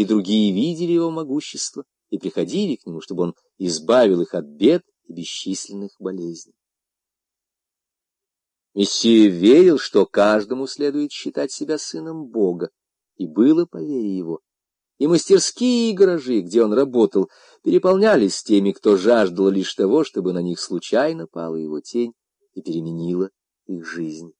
и другие видели его могущество и приходили к нему, чтобы он избавил их от бед и бесчисленных болезней. Мессия верил, что каждому следует считать себя сыном Бога, и было по вере его. И мастерские и гаражи, где он работал, переполнялись теми, кто жаждал лишь того, чтобы на них случайно пала его тень и переменила их жизнь.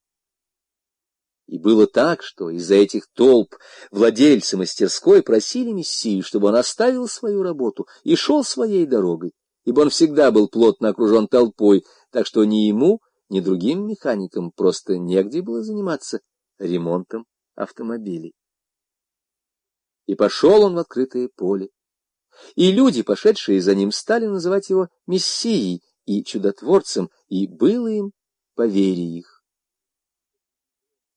И было так, что из-за этих толп владельцы мастерской просили Мессию, чтобы он оставил свою работу и шел своей дорогой, ибо он всегда был плотно окружен толпой, так что ни ему, ни другим механикам просто негде было заниматься ремонтом автомобилей. И пошел он в открытое поле. И люди, пошедшие за ним, стали называть его Мессией и чудотворцем, и было им по вере их.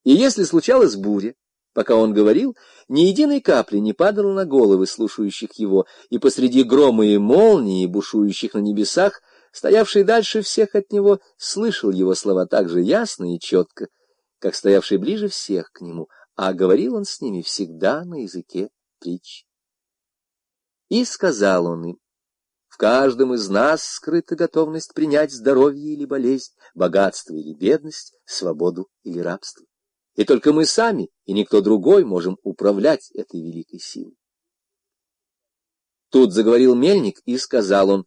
И если случалась буря, пока он говорил, ни единой капли не падало на головы слушающих его, и посреди грома и молнии, бушующих на небесах, стоявший дальше всех от него, слышал его слова так же ясно и четко, как стоявший ближе всех к нему, а говорил он с ними всегда на языке притч. И сказал он им, в каждом из нас скрыта готовность принять здоровье или болезнь, богатство или бедность, свободу или рабство. И только мы сами и никто другой можем управлять этой великой силой. Тут заговорил мельник, и сказал он,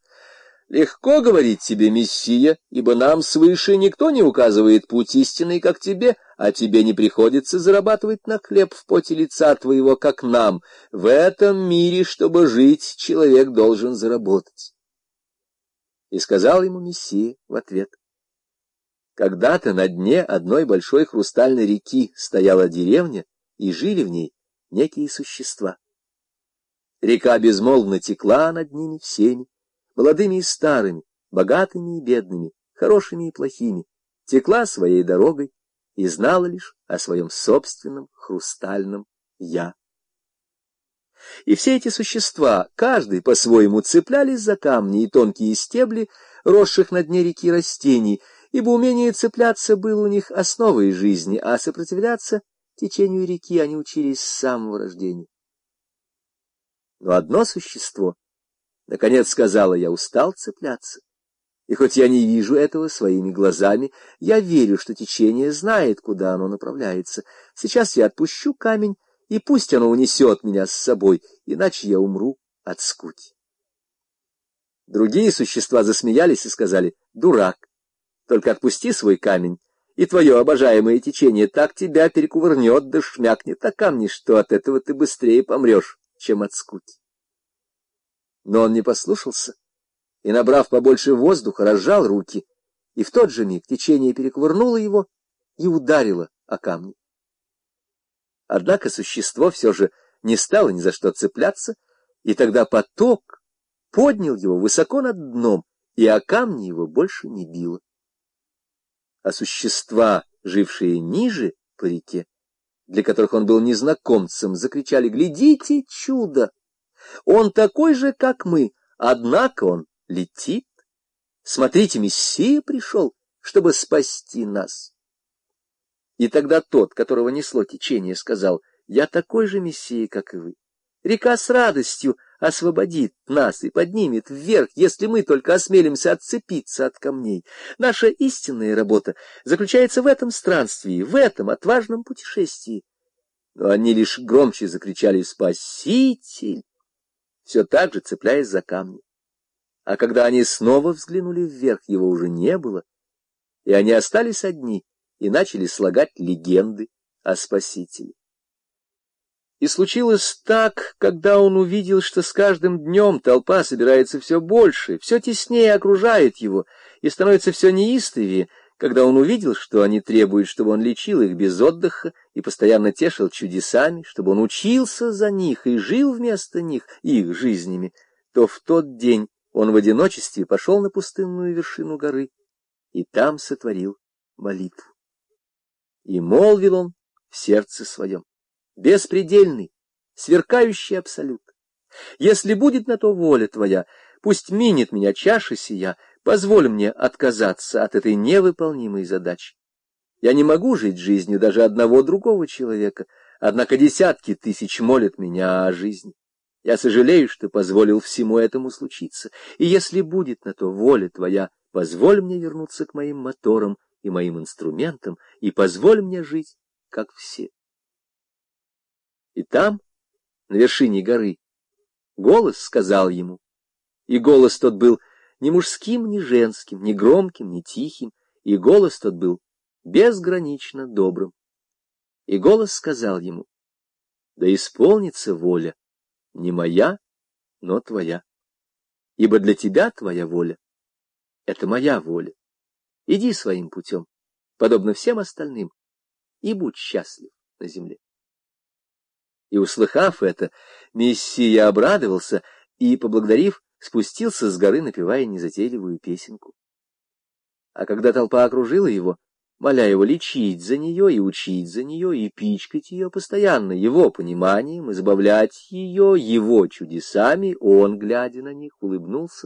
«Легко говорить тебе, Мессия, ибо нам свыше никто не указывает путь истинный, как тебе, а тебе не приходится зарабатывать на хлеб в поте лица твоего, как нам. В этом мире, чтобы жить, человек должен заработать». И сказал ему Мессия в ответ, когда-то на дне одной большой хрустальной реки стояла деревня, и жили в ней некие существа. Река безмолвно текла над ними всеми, молодыми и старыми, богатыми и бедными, хорошими и плохими, текла своей дорогой и знала лишь о своем собственном хрустальном «я». И все эти существа, каждый по-своему, цеплялись за камни и тонкие стебли, росших на дне реки растений, ибо умение цепляться было у них основой жизни, а сопротивляться течению реки они учились с самого рождения. Но одно существо, наконец сказала, я устал цепляться. И хоть я не вижу этого своими глазами, я верю, что течение знает, куда оно направляется. Сейчас я отпущу камень, и пусть оно унесет меня с собой, иначе я умру от скуки. Другие существа засмеялись и сказали «дурак». Только отпусти свой камень, и твое обожаемое течение так тебя перекувырнет да шмякнет о камни, что от этого ты быстрее помрешь, чем от скуки. Но он не послушался и, набрав побольше воздуха, разжал руки, и в тот же миг течение перекувырнуло его и ударило о камни. Однако существо все же не стало ни за что цепляться, и тогда поток поднял его высоко над дном, и о камни его больше не било а существа, жившие ниже по реке, для которых он был незнакомцем, закричали «Глядите, чудо! Он такой же, как мы, однако он летит. Смотрите, Мессия пришел, чтобы спасти нас». И тогда тот, которого несло течение, сказал «Я такой же Мессия, как и вы. Река с радостью освободит нас и поднимет вверх, если мы только осмелимся отцепиться от камней. Наша истинная работа заключается в этом странствии, в этом отважном путешествии. Но они лишь громче закричали «Спаситель!», все так же цепляясь за камни. А когда они снова взглянули вверх, его уже не было, и они остались одни и начали слагать легенды о Спасителе. И случилось так, когда он увидел, что с каждым днем толпа собирается все больше, все теснее окружает его и становится все неистовее, когда он увидел, что они требуют, чтобы он лечил их без отдыха и постоянно тешил чудесами, чтобы он учился за них и жил вместо них их жизнями, то в тот день он в одиночестве пошел на пустынную вершину горы и там сотворил молитву. И молвил он в сердце своем беспредельный, сверкающий абсолют. Если будет на то воля твоя, пусть минет меня чаша сия, позволь мне отказаться от этой невыполнимой задачи. Я не могу жить жизнью даже одного другого человека, однако десятки тысяч молят меня о жизни. Я сожалею, что позволил всему этому случиться, и если будет на то воля твоя, позволь мне вернуться к моим моторам и моим инструментам, и позволь мне жить, как все. И там, на вершине горы, голос сказал ему, и голос тот был ни мужским, ни женским, ни громким, ни тихим, и голос тот был безгранично добрым. И голос сказал ему, да исполнится воля, не моя, но твоя. Ибо для тебя твоя воля — это моя воля. Иди своим путем, подобно всем остальным, и будь счастлив на земле. И, услыхав это, Мессия обрадовался и, поблагодарив, спустился с горы, напевая незатейливую песенку. А когда толпа окружила его, моля его лечить за нее и учить за нее, и пичкать ее постоянно его пониманием, и забавлять ее его чудесами, он, глядя на них, улыбнулся